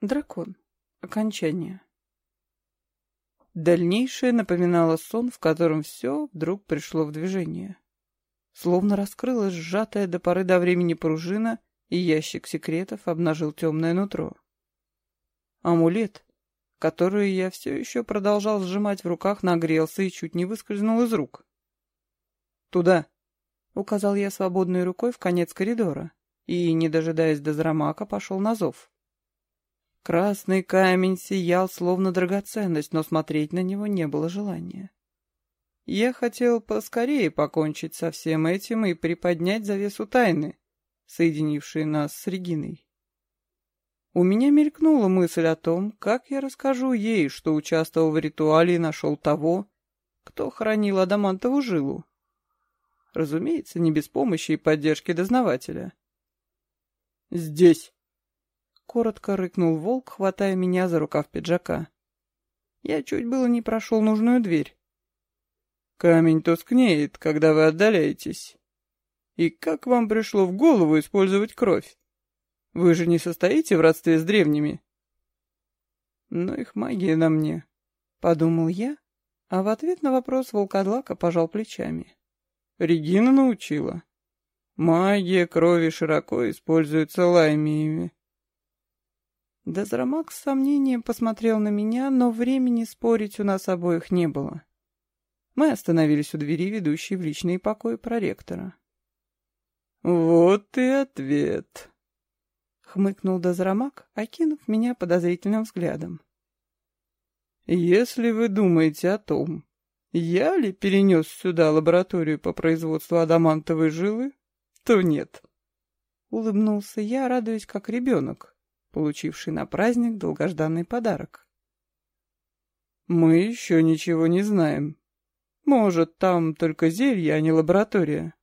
Дракон. Окончание. Дальнейшее напоминало сон, в котором все вдруг пришло в движение. Словно раскрылась сжатая до поры до времени пружина, и ящик секретов обнажил темное нутро. Амулет, который я все еще продолжал сжимать в руках, нагрелся и чуть не выскользнул из рук. «Туда!» — указал я свободной рукой в конец коридора и, не дожидаясь до Зрамака, пошел на зов. Красный камень сиял, словно драгоценность, но смотреть на него не было желания. Я хотел поскорее покончить со всем этим и приподнять завесу тайны, соединившей нас с Региной. У меня мелькнула мысль о том, как я расскажу ей, что участвовал в ритуале и нашел того, кто хранил адамантову жилу. Разумеется, не без помощи и поддержки дознавателя. «Здесь!» — коротко рыкнул волк, хватая меня за рукав пиджака. Я чуть было не прошел нужную дверь. «Камень тускнеет, когда вы отдаляетесь. И как вам пришло в голову использовать кровь? Вы же не состоите в родстве с древними?» «Но их магия на мне», — подумал я, а в ответ на вопрос волкодлака пожал плечами. Регина научила. Магия крови широко используется лаймиями. Дозрамак с сомнением посмотрел на меня, но времени спорить у нас обоих не было. Мы остановились у двери, ведущей в личные покои проректора. «Вот и ответ», — хмыкнул Дозрамак, окинув меня подозрительным взглядом. «Если вы думаете о том, я ли перенес сюда лабораторию по производству адамантовой жилы, то нет. Улыбнулся я, радуясь как ребенок, получивший на праздник долгожданный подарок. Мы еще ничего не знаем. Может, там только зелье, а не лаборатория.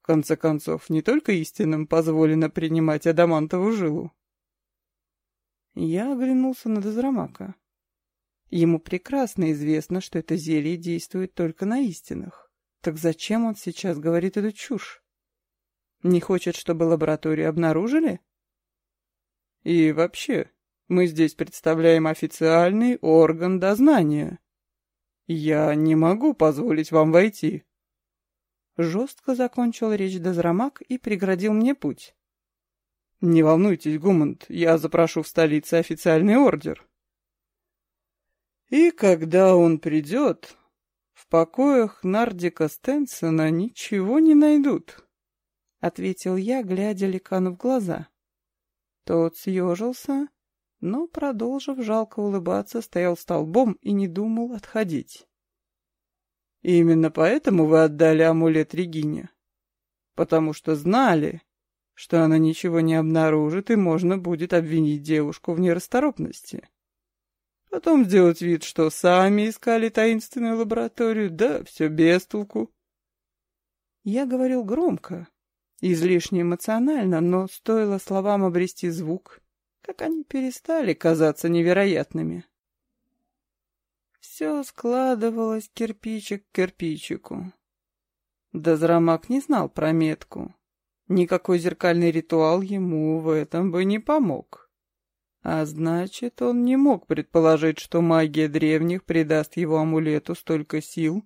В конце концов, не только истинным позволено принимать адамантову жилу. Я оглянулся на Дозрамака. Ему прекрасно известно, что это зелье действует только на истинах. Так зачем он сейчас говорит эту чушь? Не хочет, чтобы лабораторию обнаружили? И вообще, мы здесь представляем официальный орган дознания. Я не могу позволить вам войти. Жестко закончил речь Дозрамак и преградил мне путь. Не волнуйтесь, Гумант, я запрошу в столице официальный ордер. И когда он придет, в покоях Нардика Стенсона ничего не найдут, — ответил я, глядя Ликану в глаза. Тот съежился, но, продолжив жалко улыбаться, стоял столбом и не думал отходить. «Именно поэтому вы отдали амулет Регине? Потому что знали, что она ничего не обнаружит, и можно будет обвинить девушку в нерасторопности?» Потом сделать вид, что сами искали таинственную лабораторию, да все без толку. Я говорил громко, излишне эмоционально, но стоило словам обрести звук, как они перестали казаться невероятными. Все складывалось кирпичик к кирпичику. Дозрамак не знал про метку. Никакой зеркальный ритуал ему в этом бы не помог. А значит, он не мог предположить, что магия древних придаст его амулету столько сил,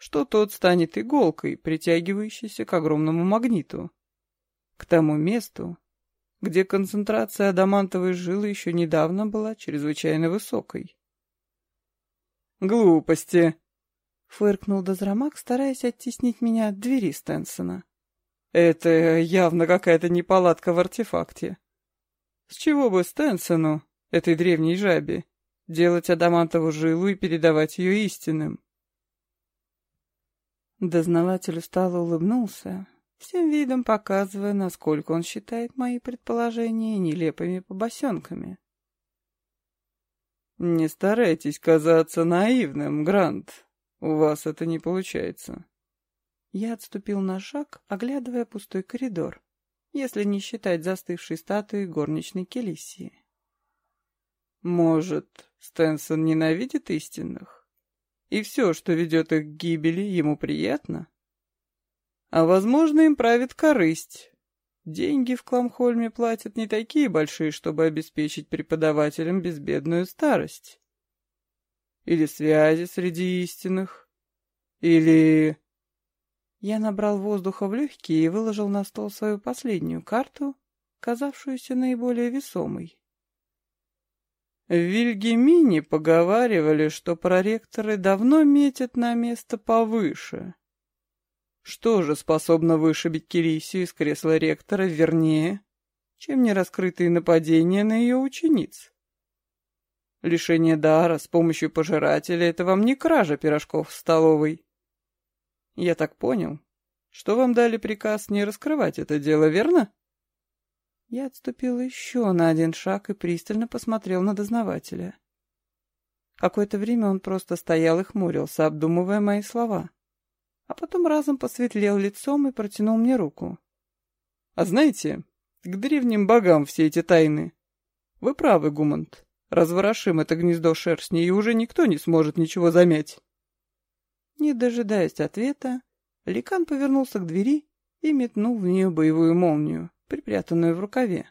что тот станет иголкой, притягивающейся к огромному магниту. К тому месту, где концентрация адамантовой жилы еще недавно была чрезвычайно высокой. «Глупости!» — фыркнул Дозрамак, стараясь оттеснить меня от двери Стенсона. «Это явно какая-то неполадка в артефакте. С чего бы Стэнсону, этой древней жабе, делать адамантову жилу и передавать ее истинным? Дознаватель устало улыбнулся, всем видом показывая, насколько он считает мои предположения нелепыми побосенками. «Не старайтесь казаться наивным, Грант. У вас это не получается». Я отступил на шаг, оглядывая пустой коридор если не считать застывшей статуи горничной Келисии. Может, Стэнсон ненавидит истинных? И все, что ведет их к гибели, ему приятно? А возможно, им правит корысть. деньги в Кламхольме платят не такие большие, чтобы обеспечить преподавателям безбедную старость. Или связи среди истинных. Или... Я набрал воздуха в легкие и выложил на стол свою последнюю карту, казавшуюся наиболее весомой. В Вильгемине поговаривали, что проректоры давно метят на место повыше. Что же способно вышибить Кирисию из кресла ректора вернее, чем нераскрытые нападения на ее учениц? Лишение дара с помощью пожирателя — это вам не кража пирожков в столовой. Я так понял, что вам дали приказ не раскрывать это дело, верно? Я отступил еще на один шаг и пристально посмотрел на дознавателя. Какое-то время он просто стоял и хмурился, обдумывая мои слова. А потом разом посветлел лицом и протянул мне руку. «А знаете, к древним богам все эти тайны. Вы правы, Гумант. Разворошим это гнездо шерстни, и уже никто не сможет ничего замять». Не дожидаясь ответа, Ликан повернулся к двери и метнул в нее боевую молнию припрятанную в рукаве.